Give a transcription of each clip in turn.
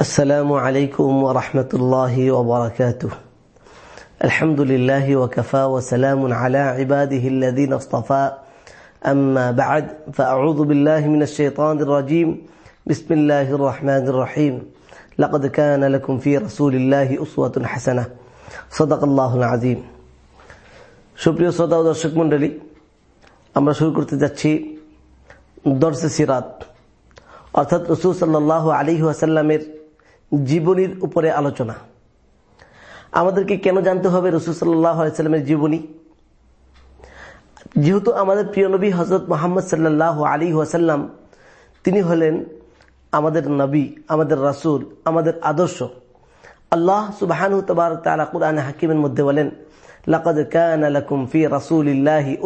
السلام عليكم ورحمة الله وبركاته الحمد لله وكفى وسلام على عباده الذين اصطفى أما بعد فأعوذ بالله من الشيطان الرجيم بسم الله الرحمن الرحيم لقد كان لكم في رسول الله أسوة حسنة صدق الله العظيم সুপ্রিয় শ্রোতা ও দর্শক মন্ডলী আমরা শুরু করতে যাচ্ছি দর্শে সিরাত অর্থাৎ রসুল সাল্লাহ আলী আসাল্লামের জীবনীর উপরে আলোচনা। আমাদেরকে কেন জানতে হবে রসুল সাল্লাহ আলাইস্লামের জীবনী? যেহেতু আমাদের প্রিয় নবী হজরত মোহাম্মদ সাল্লাহ আলী ওয়াসাল্লাম, তিনি হলেন আমাদের নবী, আমাদের রাসুল, আমাদের আদর্শ। আল্লাহ সুবাহানু তবার কুরআন হাকিমের মধ্যে বলেন, লাকাদ কানা লাকুম ফি রাসূলিল্লাহি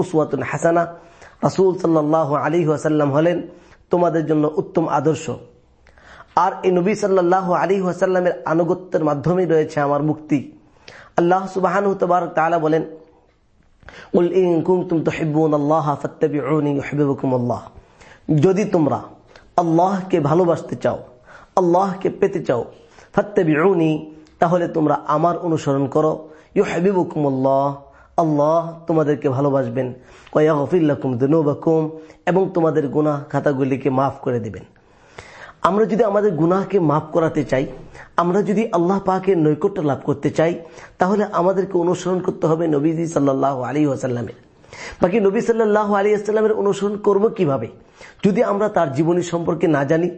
হাসানা রাসূল সাল্লাল্লাহু আলাইহি ওয়াসাল্লাম হলেন তোমাদের জন্য উত্তম আদর্শ। আর এই নবী সাল্লাল্লাহু আলী ওয়াসাল্লামের আনুগত্যের মাধ্যমেই রয়েছে আমার মুক্তি। আল্লাহ সুবহানাহু তাবারক তাআলা বলেন যদি তোমরা আল্লাহকে ভালোবাসতে চাও, আল্লাহকে পেতে চাও, ফাত্তাবিউনি, তাহলে তোমরা আমার অনুসরণ করো। ইউ ইউহিব্বুকুমুল্লাহ, আল্লাহ তোমাদেরকে ভালোবাসবেন। ওয়াগফিরলাকুম দুনুবাকুম, এবং তোমাদের গুনাহ খাতাগুলিকে মাফ করে দিবেন। আমরা যদি আমাদের গুনাহকে মাফ করাতে চাই, আমরা যদি আল্লাহ পাকের নৈকট্য লাভ করতে চাই, তাহলে আমাদেরকে অনুসরণ করতে হবে নবীজি সাল্লাহ আলী আসাল্লামের বাকি নবী সাল্লাহ আলী আসাল্লামের অনুসরণ করব কীভাবে? যদি আমরা তার জীবনী সম্পর্কে না জানি,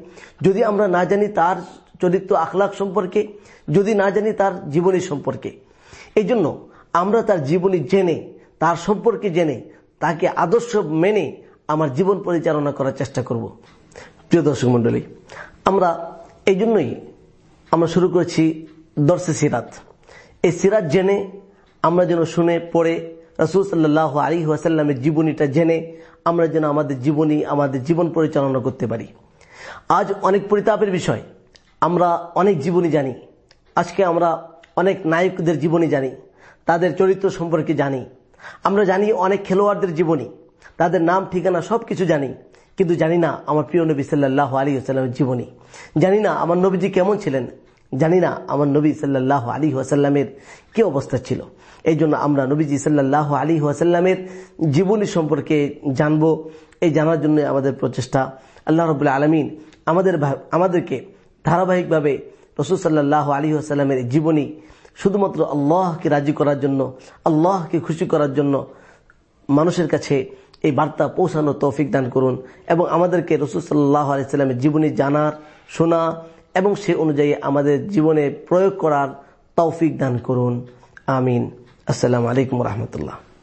যদি আমরা না জানি তার চরিত্র আখলাখ সম্পর্কে, যদি না জানি তার জীবনী সম্পর্কে এই জন্য আমরা তার জীবনী জেনে, তার সম্পর্কে জেনে, তাকে আদর্শ মেনে আমার জীবন পরিচালনা করার চেষ্টা করব। প্রিয় দর্শক মন্ডলী, আমরা এই জন্যই আমরা শুরু করেছি দর্শে সিরাত। এই সিরাত জেনে আমরা যেন শুনে পড়ে রসুল সাল্লাহ আলী ওয়াসাল্লামের জীবনীটা জেনে আমরা যেন আমাদের জীবনী, আমাদের জীবন পরিচালনা করতে পারি। আজ অনেক পরিতাপের বিষয়। আমরা অনেক জীবনী জানি। আজকে আমরা অনেক নায়কদের জীবনী জানি। তাদের চরিত্র সম্পর্কে জানি। আমরা জানি অনেক খেলোয়াড়দের জীবনী। তাদের নাম, ঠিকানা সব কিছু জানি। কিন্তু জানি না আমার প্রিয় নবী সাল্লাহ আলী আসাল্লামের জীবনী। জানি না আমার নবীজি কেমন ছিলেন। জানি না আমার নবী সাল্লাহ আলী আসাল্লামের কি অবস্থা ছিল। এই জন্য আমরা নবীজি সাল্লাহ আলী আসাল্লামের জীবনী সম্পর্কে জানব। এই জানার জন্য আমাদের প্রচেষ্টা। আল্লাহ রবুল্লা আলমিন আমাদের আমাদেরকে ধারাবাহিকভাবে রসুল সাল্লাহ আলী আসাল্লামের জীবনী শুধুমাত্র আল্লাহকে রাজি করার জন্য, আল্লাহকে খুশি করার জন্য মানুষের কাছে এই বার্তা পৌঁছানো তৌফিক দান করুন এবং আমাদেরকে রসুল সাল্লাহ আলাইস্লামের জীবনী জানার, শোনা এবং সে অনুযায়ী আমাদের জীবনে প্রয়োগ করার তৌফিক দান করুন। আমিন। আসসালামু আলাইকুম রহমতুল্লাহ।